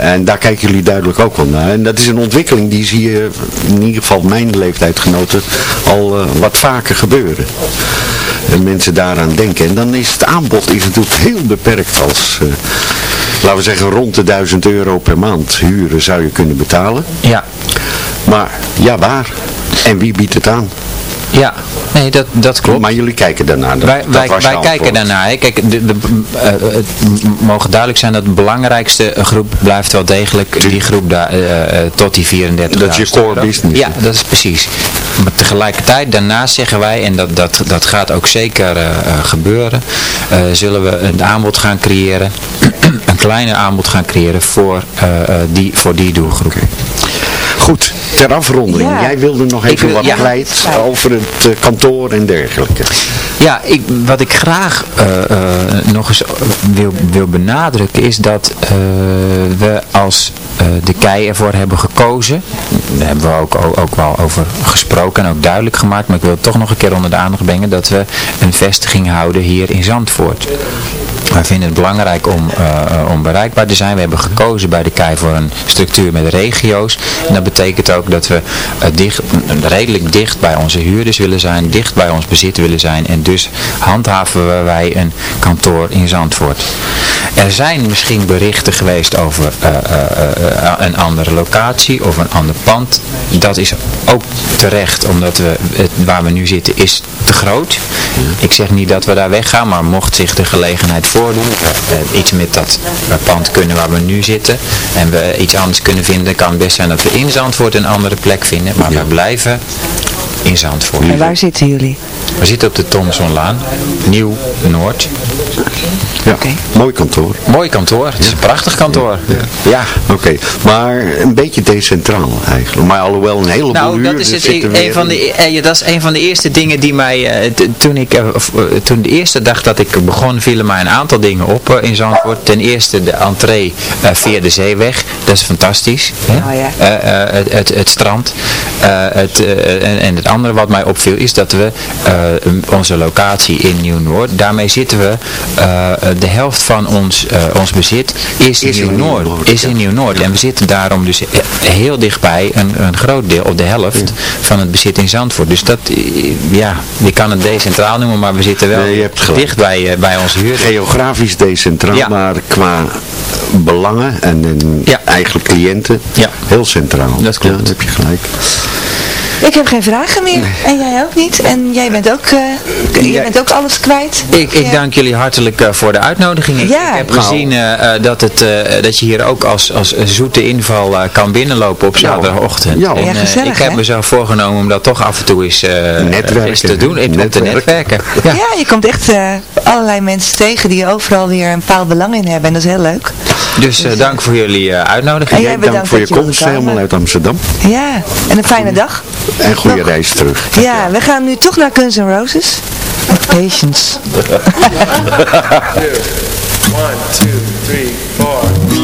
En daar kijken jullie duidelijk ook wel naar. En dat is een ontwikkeling die zie je, in ieder geval mijn leeftijdgenoten, al wat vaker gebeuren. Gebeuren. En mensen daaraan denken. En dan is het aanbod is natuurlijk heel beperkt als, eh, laten we zeggen, rond de 1000 euro per maand huren zou je kunnen betalen. Ja. Maar ja, waar? En wie biedt het aan? Ja, nee, dat, dat klopt. Maar jullie kijken daarnaar. Dat, wij dat wij, wij kijken daarnaar. hè. Kijk, de, de, eh, het mogen duidelijk zijn dat de belangrijkste groep blijft wel degelijk die groep daar, eh, eh, tot die 34 Dat is je core business. Ja, dat is precies. Maar tegelijkertijd, daarnaast zeggen wij, en dat, dat, dat gaat ook zeker eh, eh, gebeuren, eh, zullen we een aanbod gaan creëren, (clears throat) een kleiner aanbod gaan creëren voor, eh, eh, die, voor die doelgroep. Goed, ter afronding. Ja. Jij wilde nog even wil- wat ja. kwijt over het eh, kantoor en dergelijke. Ja, ik, wat ik graag eh, eh, nog eens wil, wil benadrukken is dat we als de KEI ervoor hebben gekozen, daar hebben we ook, ook, ook wel over gesproken en ook duidelijk gemaakt, maar ik wil het toch nog een keer onder de aandacht brengen dat we een vestiging houden hier in Zandvoort. Wij vinden het belangrijk om, eh, eh, om bereikbaar te zijn. We hebben gekozen bij de KEI voor een structuur met regio's. En dat betekent ook dat we eh, redelijk dicht bij onze huurders willen zijn, dicht bij ons bezit willen zijn. En dus handhaven wij een kantoor in Zandvoort. Er zijn misschien berichten geweest over een andere locatie of een ander pand. Dat is ook terecht, omdat we het, waar we nu zitten is te groot. Ik zeg niet dat we daar weggaan, maar mocht zich de gelegenheid voordoen, eh, iets met dat pand kunnen waar we nu zitten, en we iets anders kunnen vinden, kan best zijn dat we in Zandvoort een andere plek vinden, maar we blijven in Zandvoort. En waar zitten jullie? We zitten op de Thomsonlaan, Nieuw-Noord. Ja, mooi kantoor. Mooi kantoor, het is een prachtig kantoor. Ja. Oké, maar een beetje decentraal eigenlijk. Maar alhoewel een heleboel Nou, dat is, het, een weer van de, eh, ja, dat is een van de eerste dingen die mij, eh, toen ik, eh, eh, toen de eerste dag dat ik begon, vielen mij een aantal dingen op eh, in Zandvoort. Ten eerste de entree eh, via de zeeweg, dat is fantastisch. Hè? Oh ja. Eh, eh, het, het, het strand. Eh, het, eh, en, en het andere wat mij opviel is dat we eh, onze locatie in Nieuw-Noord, daarmee zitten we, eh, de helft van ons, eh, ons bezit is, in Nieuw-Noord. Is in Nieuw-Noord. En we zitten daarom dus he- heel dichtbij een, een groot deel, of de helft van het bezit in Zandvoort. Dus dat, ja, je kan het decentraal noemen, maar we zitten wel Nee, dicht bij, bij onze huur. geografisch decentraal, Ja. maar qua belangen en, en Ja. eigenlijk cliënten Ja. heel centraal. Dat klopt. Dat heb je gelijk. Ik heb geen vragen meer. En jij ook niet. En jij bent ook, eh, jij Ja. bent ook alles kwijt. Ik, ik Ja. dank jullie hartelijk eh, voor de uitnodiging. Ik, Ja. ik heb Nou. gezien eh, eh, dat, het, eh, dat je hier ook als, als zoete inval eh, kan binnenlopen op zaterdagochtend. Ja. En, Ja, eh, gezellig, ik heb hè? me zo voorgenomen om dat toch af en toe eens, eh, Netwerken. eens te doen. Ik om te Netwerken. netwerken. Ja. Ja. je komt echt eh, allerlei mensen tegen die overal weer een bepaald belang in hebben. En dat is heel leuk. Dus eh, dank voor jullie eh, uitnodiging. En jij Jij bedankt dank voor je komst helemaal uit Amsterdam. Ja, en een fijne dag. En goede Nog. reis terug. Ja, we gaan nu toch naar Guns N' Roses. Met Patience. (laughs) (laughs) One, two, three, four.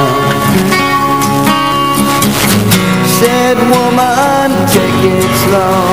alone.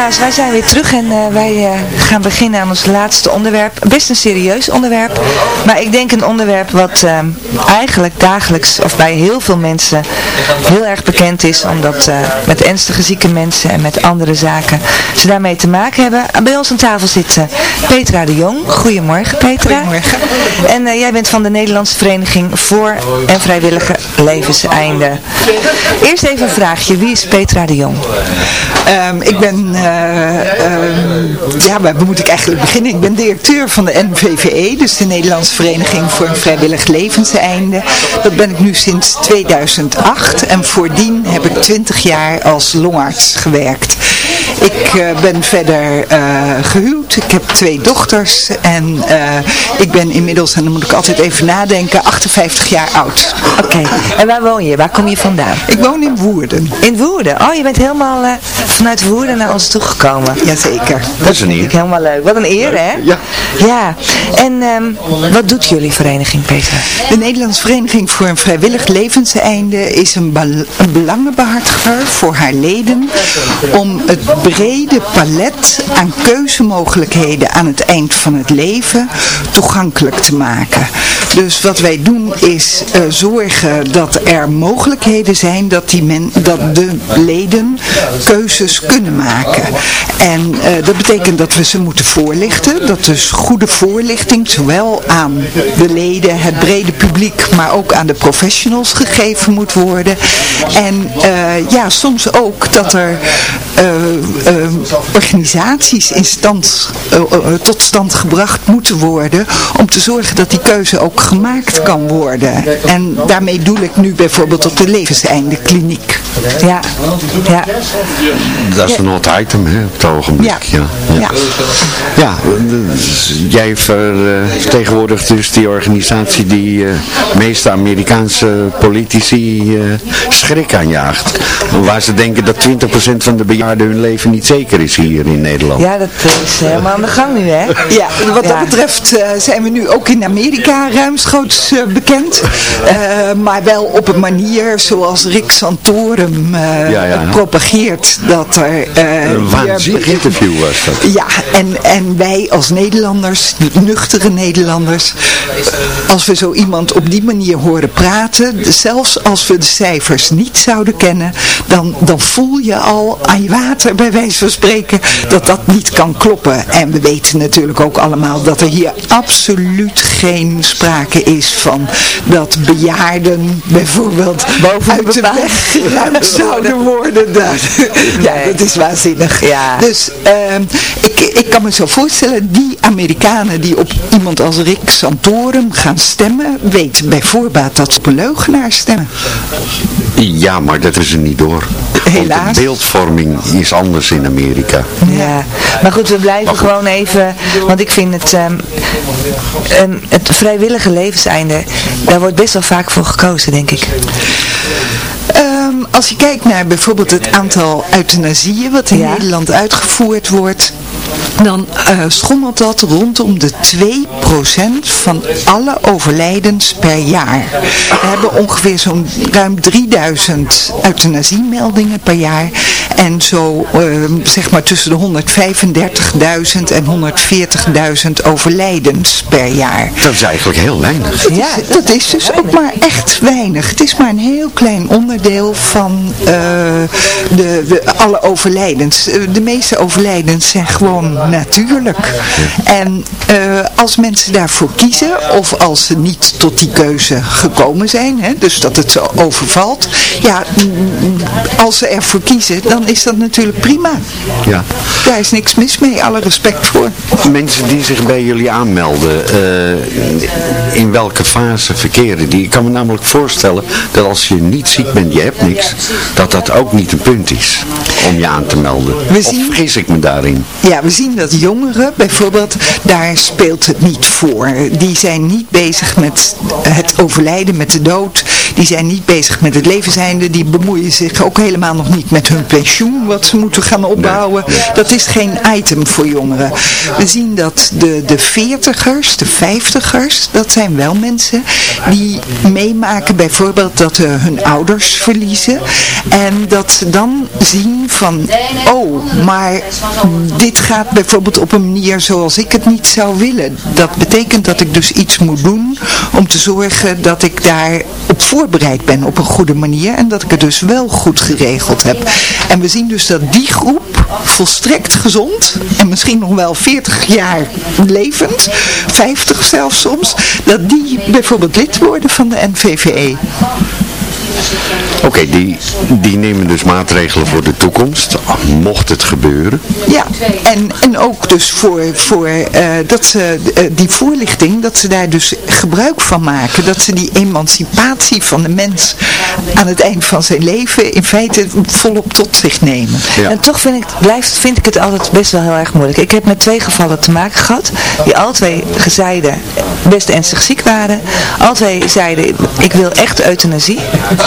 Luisteraars, wij zijn weer terug en eh, wij eh, gaan beginnen aan ons laatste onderwerp. Best een serieus onderwerp, maar ik denk een onderwerp wat eh, eigenlijk dagelijks of bij heel veel mensen heel erg bekend is. Omdat eh, met ernstige zieke mensen en met andere zaken ze daarmee te maken hebben. Bij ons aan tafel zit eh, Petra de Jong. Goedemorgen Petra. Goedemorgen. En eh, jij bent van de Nederlandse Vereniging voor en Vrijwillige Levenseinde. Eerst even een vraagje, wie is Petra de Jong? Ehm, ik ben, eh, ehm, ja, waar moet ik eigenlijk beginnen? Ik ben directeur van de NVVE, dus de Nederlandse Vereniging voor een Vrijwillig Levenseinde. Dat ben ik nu sinds 2008 en voordien heb ik 20 jaar als longarts gewerkt. Ik eh, ben verder eh, gehuwd, ik heb twee dochters en eh, ik ben inmiddels, en dan moet ik altijd even nadenken, 58 jaar oud. Oké, en waar woon je? Waar kom je vandaan? Ik woon in Woerden. In Woerden? Oh, je bent helemaal eh, vanuit Woerden naar ons toegekomen. Jazeker. Dat is een eer. helemaal leuk. Wat een eer, hè? Ja. Ja. En ehm, wat doet jullie vereniging, Petra? De Nederlandse Vereniging voor een Vrijwillig Levenseinde is een, een belangenbehartiger voor haar leden om het brede palet aan keuzemogelijkheden aan het eind van het leven toegankelijk te maken. Dus wat wij doen is eh, zorgen dat er mogelijkheden zijn dat, die men, dat de leden keuzes kunnen maken. En eh, dat betekent dat we ze moeten voorlichten. Dat dus goede voorlichting, zowel aan de leden, het brede publiek, maar ook aan de professionals gegeven moet worden. En eh, ja, soms ook dat er organisaties in stand, tot stand gebracht moeten worden om te zorgen dat die keuze ook gemaakt kan worden. En daarmee doel ik nu bijvoorbeeld op de levenseinde kliniek. Ja, ja. Dat is een hot item hè, op het ogenblik. Ja. Ja, ja. ja. dus jij ver, eh, vertegenwoordigt dus die organisatie die eh meeste Amerikaanse politici eh, schrik aanjaagt. Waar ze denken dat 20% van de bejaarden hun leven niet zeker is hier in Nederland. Ja, dat is helemaal aan de gang nu, hè? (laughs) Ja, wat Ja. dat betreft eh, zijn we nu ook in Amerika ruimschoots eh, bekend. Eh, maar wel op een manier zoals Rick Santorum eh, Ja, ja. propageert. Dat er... eh, Een hier- waanzinnig interview was dat. Ja, en, en wij als Nederlanders, nuchtere Nederlanders, als we zo iemand op die manier horen praten, zelfs als we de cijfers niet zouden kennen, dan, dan voel je al aan je water, bij wijze van spreken, dat dat niet kan kloppen. En we weten natuurlijk ook allemaal dat er hier absoluut geen sprake is van dat bejaarden bijvoorbeeld uit de weg geruimd zouden worden. (laughs) Dat, ja, dat is waanzinnig. Ja. Dus ehm, ik, ik kan me zo voorstellen, die Amerikanen die op iemand als Rick Santorum gaan stemmen, weten bij voorbaat dat ze op een leugenaar stemmen. Ja, maar dat is er niet door. Want Helaas. de beeldvorming is anders in Amerika. Ja, maar goed, we blijven gewoon even, want ik vind het, ehm, ehm, het vrijwillige levenseinde, daar wordt best wel vaak voor gekozen, denk ik. Ehm, als je kijkt naar bijvoorbeeld het aantal euthanasieën wat in Ja. Nederland uitgevoerd wordt, dan eh, schommelt dat rondom de 2% van alle overlijdens per jaar. We hebben ongeveer zo'n ruim 3000 euthanasiemeldingen per jaar en zo ehm, zeg maar tussen de 135.000 en 140.000 overlijdens per jaar. Dat is eigenlijk heel weinig. Ja, dat is dus ook maar echt weinig. Het is maar een heel klein onderdeel van eh, de, de, alle overlijdens. Eh, De meeste overlijdens zijn gewoon natuurlijk. En eh, als mensen daarvoor kiezen, of als ze niet tot die keuze gekomen zijn, hè, dus dat het zo overvalt, ja, als ze ervoor kiezen, dan is dat natuurlijk prima. Ja. Daar is niks mis mee, alle respect voor. Mensen die zich bij jullie aanmelden, eh, in welke fase verkeren die? Ik kan me namelijk voorstellen dat als je niet ziek bent, je hebt niks, dat dat ook niet een punt is om je aan te melden. We Of zien- vergis ik me daarin? Ja, we zien dat jongeren bijvoorbeeld, daar speelt het niet voor. Die zijn niet bezig met het overlijden, met de dood. Die zijn niet bezig met het levenseinde. Die bemoeien zich ook helemaal nog niet met hun pensioen, wat ze moeten gaan opbouwen. Dat is geen item voor jongeren. We zien dat de, de veertigers, de vijftigers, dat zijn wel mensen die meemaken bijvoorbeeld dat ze hun ouders verliezen. En dat ze dan zien van, oh, maar dit gaat bijvoorbeeld op een manier zoals ik het niet zou willen. Dat betekent dat ik dus iets moet doen om te zorgen dat ik daar op voorbereid ben op een goede manier en dat ik het dus wel goed geregeld heb. En we zien dus dat die groep volstrekt gezond en misschien nog wel 40 jaar levend, 50 zelfs soms, dat die bijvoorbeeld lid worden van de NVVE. Oké, die, die nemen dus maatregelen voor de toekomst, mocht het gebeuren. Ja, en, en ook dus voor, voor eh, dat ze eh, die voorlichting, dat ze daar dus gebruik van maken. Dat ze die emancipatie van de mens aan het eind van zijn leven in feite volop tot zich nemen. Ja. En toch vind ik, blijft, vind ik het altijd best wel heel erg moeilijk. Ik heb met twee gevallen te maken gehad, die al twee zeiden best ernstig ziek waren. Al twee zeiden, ik wil echt euthanasie.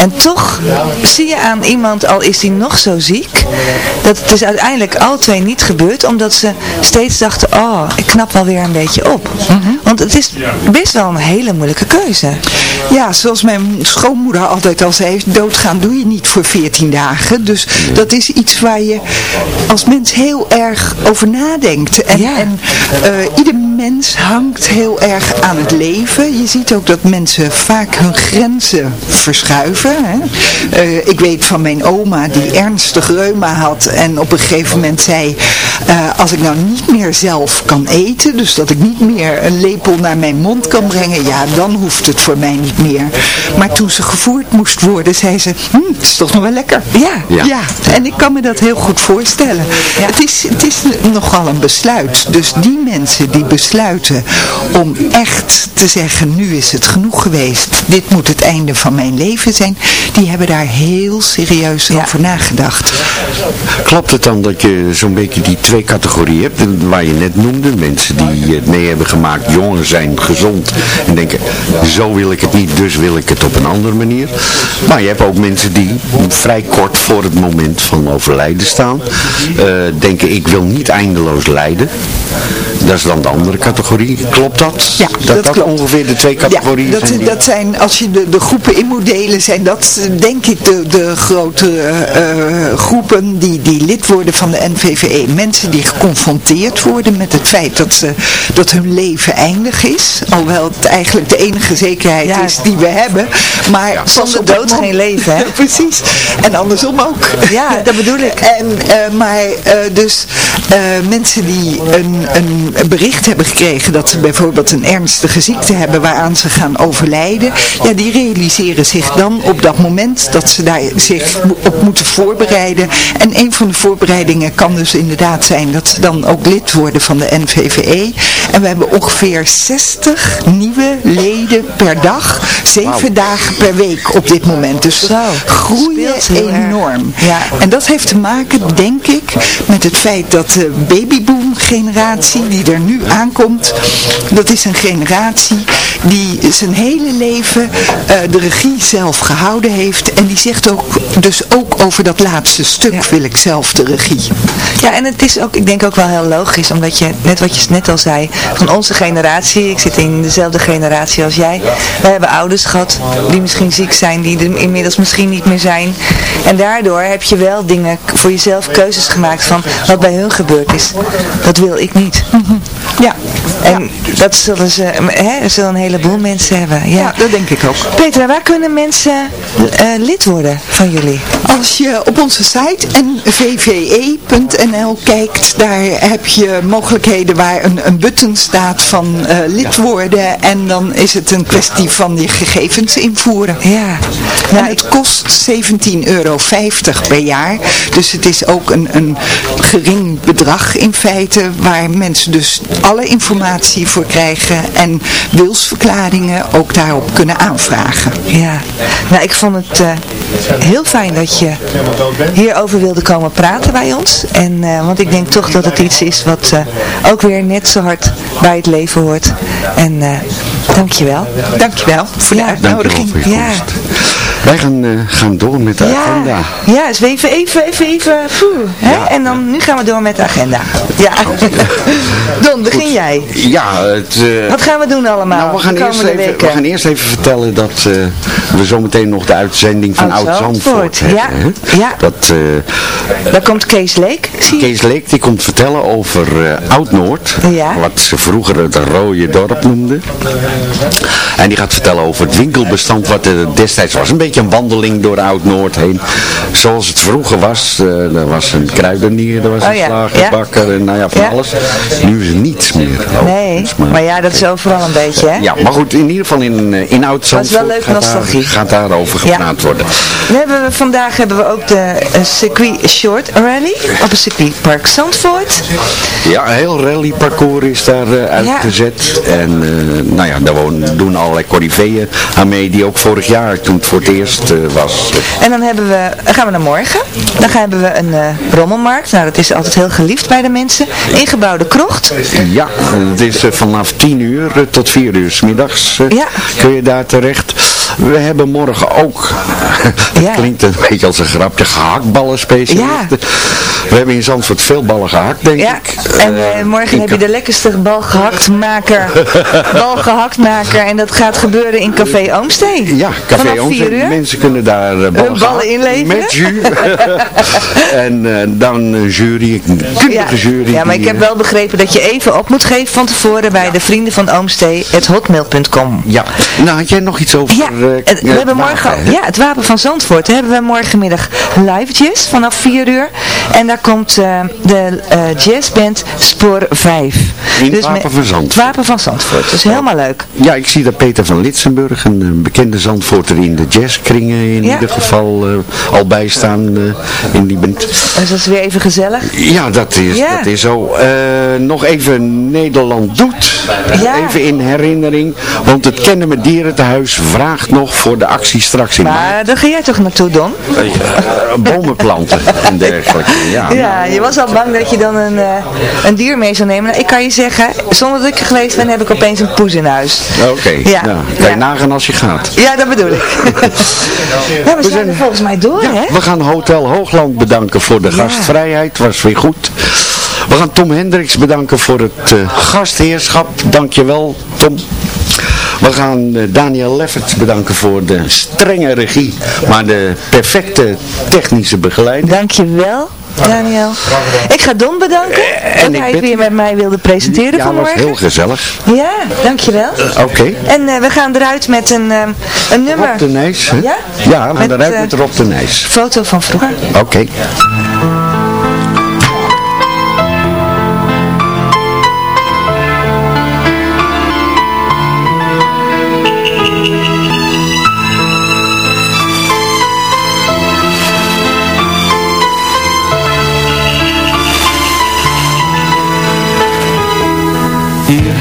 En toch zie je aan iemand, al is die nog zo ziek, dat het is uiteindelijk al twee niet gebeurd, omdat ze steeds dachten, oh, ik knap wel weer een beetje op. Want het is best wel een hele moeilijke keuze. Ja, zoals mijn schoonmoeder altijd al zei, doodgaan doe je niet voor 14 dagen. Dus dat is iets waar je als mens heel erg over nadenkt. En, en eh, ieder mens hangt heel erg aan het leven. Je ziet ook dat mensen vaak hun grenzen verschuiven. Hè? Eh, ik weet van mijn oma die ernstig reuma had en op een gegeven moment zei, eh, als ik nou niet meer zelf kan eten, dus dat ik niet meer een lepel naar mijn mond kan brengen, ja, dan hoeft het voor mij niet meer. Maar toen ze gevoerd moest worden, zei ze, hm, het is toch nog wel lekker. Ja, ja. en ik kan me dat heel goed voorstellen. Het, is, het is nogal een besluit. Dus die mensen die besluiten om echt te zeggen, nu is het genoeg geweest, dit moet het einde van mijn leven zijn, die hebben daar heel serieus over nagedacht. Klopt het dan dat je zo'n beetje die twee categorieën hebt, waar je net noemde, mensen die het mee hebben gemaakt, jongen zijn, gezond, en denken, zo wil ik het niet, dus wil ik het op een andere manier. Maar je hebt ook mensen die vrij kort voor het moment van overlijden staan, eh, denken, ik wil niet eindeloos lijden. Dat is dan de andere categorie. Klopt dat? Ja, dat, dat, ongeveer de twee categorieën ja, dat, zijn. die- dat zijn, als je de, de groepen in moet delen, zijn dat eh, denk ik de, de grote eh, groepen die, die lid worden van de NVVE. Mensen die geconfronteerd worden met het feit dat, ze, dat hun leven eindig is. Alhoewel het eigenlijk de enige zekerheid Ja. is die we hebben. Maar Zonder dood geen leven, hè? (laughs) Precies. En andersom ook. Ja, dat bedoel ik. En, eh, maar eh, dus eh, mensen die een, een bericht hebben gekregen dat ze bijvoorbeeld een ernstige ziekte hebben waaraan ze gaan overlijden, ja, die realiseren zich dan op dat moment dat ze daar zich op moeten voorbereiden. En een van de voorbereidingen kan dus inderdaad zijn dat ze dan ook lid worden van de NVVE. En we hebben ongeveer 60 nieuwe leden per dag, zeven dagen per week op dit moment. Dus we groeien enorm. Ja. En dat heeft te maken, denk ik, met het feit dat de babyboom generatie die er nu aankomt, dat is een generatie die zijn hele leven eh, de regie zelf gehouden heeft. En die zegt ook, dus ook over dat laatste stuk wil ik zelf de regie. Ja, en het is ook, ik denk ook wel heel logisch, omdat je, net wat je net al zei, van onze generatie, ik zit in dezelfde generatie als jij, wij hebben ouders gehad die misschien ziek zijn, die er inmiddels misschien niet meer zijn. En daardoor heb je wel dingen voor jezelf keuzes gemaakt van wat bij hun gebeurd is. Dat wil ik niet. Ja. En dat zullen ze, hè, zullen een heleboel mensen hebben. Ja, dat denk ik ook. Petra, waar kunnen mensen eh, lid worden van jullie? Als je op onze site nvve.nl kijkt, daar heb je mogelijkheden waar een, een button staat van eh, lid worden. En dan is het een kwestie van je gegevens invoeren. Ja. Nou, het kost 17,50 euro per jaar. Dus het is ook een, een gering bedrag in feite, waar mensen dus alle informatie voor krijgen en wilsverklaringen ook daarop kunnen aanvragen. Ja, nou ik vond het eh, heel fijn dat je hierover wilde komen praten bij ons. En, eh, want ik denk toch dat het iets is wat eh, ook weer net zo hard bij het leven hoort. En eh dankjewel. Dankjewel voor de Ja. Dankjewel uitnodiging. voor je Ja. Wij gaan, eh, gaan door met de agenda. Ja, dus even, even, even, even, poeh, hè? Ja. En dan, nu gaan we door met de agenda. Ja. (laughs) Don, begin jij. Ja, het... eh, Wat gaan we doen allemaal Nou, we gaan, eerst even, weken? we gaan eerst even vertellen dat eh, we zometeen nog de uitzending van Oud Oud-Zandvoort Zandvoort, hebben. ja, hè? ja. Dat Daar komt Kees Leek, zie. Kees Leek die komt vertellen over Oud-Noord. Ja. Wat ze vroeger het rode dorp noemden. En die gaat vertellen over het winkelbestand wat er destijds was. Een beetje een wandeling door Oud-Noord heen. Zoals het vroeger was. eh, er was een kruidenier, er was Oh een ja, slager, ja. bakker en nou ja, van Ja. alles. Nu is er niets meer. Nee, overigens, maar ja, dat is overal een beetje, hè? Ja, maar goed, in ieder geval in, eh, in oud Dat is wel leuk gaat, daar, gaat daarover gepraat worden. Dan hebben we, vandaag hebben we ook de eh, circuit short rally op het circuitpark Zandvoort. Ja, een heel rallyparcours is daar uitgezet. En nou ja, daar wonen- doen allerlei corriveeën aan mee die ook vorig jaar, toen het voor het eerst eh, was. En dan hebben we, gaan we naar morgen. Dan hebben we een eh, rommelmarkt. Nou, dat is altijd heel geliefd bij de mensen. Ingebouwde krocht. Ja, het is eh, vanaf 10 uur tot 4 uur s middags Ja. kun je daar terecht. We hebben morgen ook, (laughs) Ja. klinkt een beetje als een grapje, gehaktballen specialisten. We hebben in Zandvoort veel ballen gehakt, denk Ja, ik. en eh, Eh, morgen in heb je de lekkerste bal gehaktmaker, (laughs) bal gehaktmaker en dat gaat gebeuren in Café Oomstee. Ja, Café Oomstee. 4 uur. Mensen kunnen daar eh, ballen, ballen inleveren. Met jus. (laughs) en eh, dan een jury, een kundige Ja, jury. ja, maar ik heb eh, wel begrepen dat je even op moet geven van tevoren bij de vrienden van Oomstee, het hotmail.com. Ja, nou had jij nog iets over... Ja, eh, we het hebben morgen, wapen, ja, het Wapen van Zandvoort. Hebben we morgenmiddag live jazz vanaf 4 uur. En daar komt eh, de eh, jazzband Spoor 5. In het Wapen van Zandvoort. Het Wapen van Zandvoort. Dus helemaal leuk. Ja, ik zie dat Peter van Litsenburg, een, bekende Zandvoorter in de jazzkringen in Ja. ieder geval eh, al bijstaan in die band. Dus dat is weer even gezellig. Ja, dat is, Ja. dat is zo. Nog even Nederland doet. Ja. Even in herinnering. Want het Kennen met Dierentehuis vraagt nog voor de actie straks in maart. Maar daar ga jij toch naartoe, Don? Eh, bomen planten en (laughs) dergelijke. Ja, Ja, je was al bang dat je dan een, eh, een dier mee zou nemen. Nou, ik kan je zeggen, zonder dat ik er geweest ben, heb ik opeens een poes in huis. Oké, Ja. nou, kan je Ja. nagaan als je gaat. Ja, dat bedoel ik. (laughs) ja, we, zijn zijn- er volgens mij door, Ja, hè? we gaan Hotel Hoogland bedanken voor de gastvrijheid, was weer goed. We gaan Tom Hendricks bedanken voor het eh, gastheerschap, dankjewel Tom. We gaan eh, Daniel Leffert bedanken voor de strenge regie, maar de perfecte technische begeleiding. Dankjewel, Daniel. Ik ga Don bedanken en dat hij het weer met mij wilde presenteren Ja, was vanmorgen. heel gezellig. Ja, dankjewel. Oké. En eh, we gaan eruit met een, ehm, een nummer. Rob de Nijs, hè? Ja? Ja, we gaan eruit eh, met Rob de Nijs. Foto van vroeger. Oké.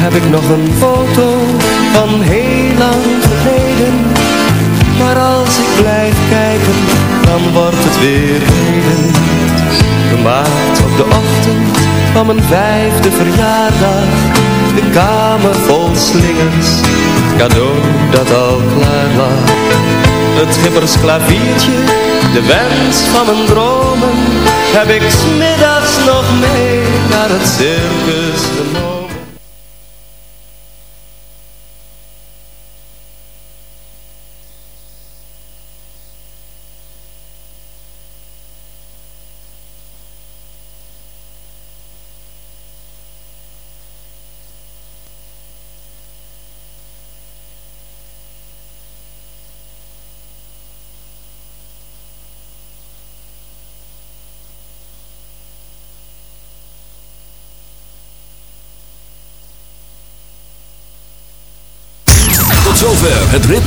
Heb ik nog een foto van heel lang geleden. Maar als ik blijf kijken, dan wordt het weer heden. Gemaakt op de ochtend van mijn vijfde verjaardag. De kamer vol slingers, cadeau dat al klaar lag. Het schippersklaviertje, de wens van mijn dromen Heb ik smiddags nog mee naar het circus genomen Tot zover het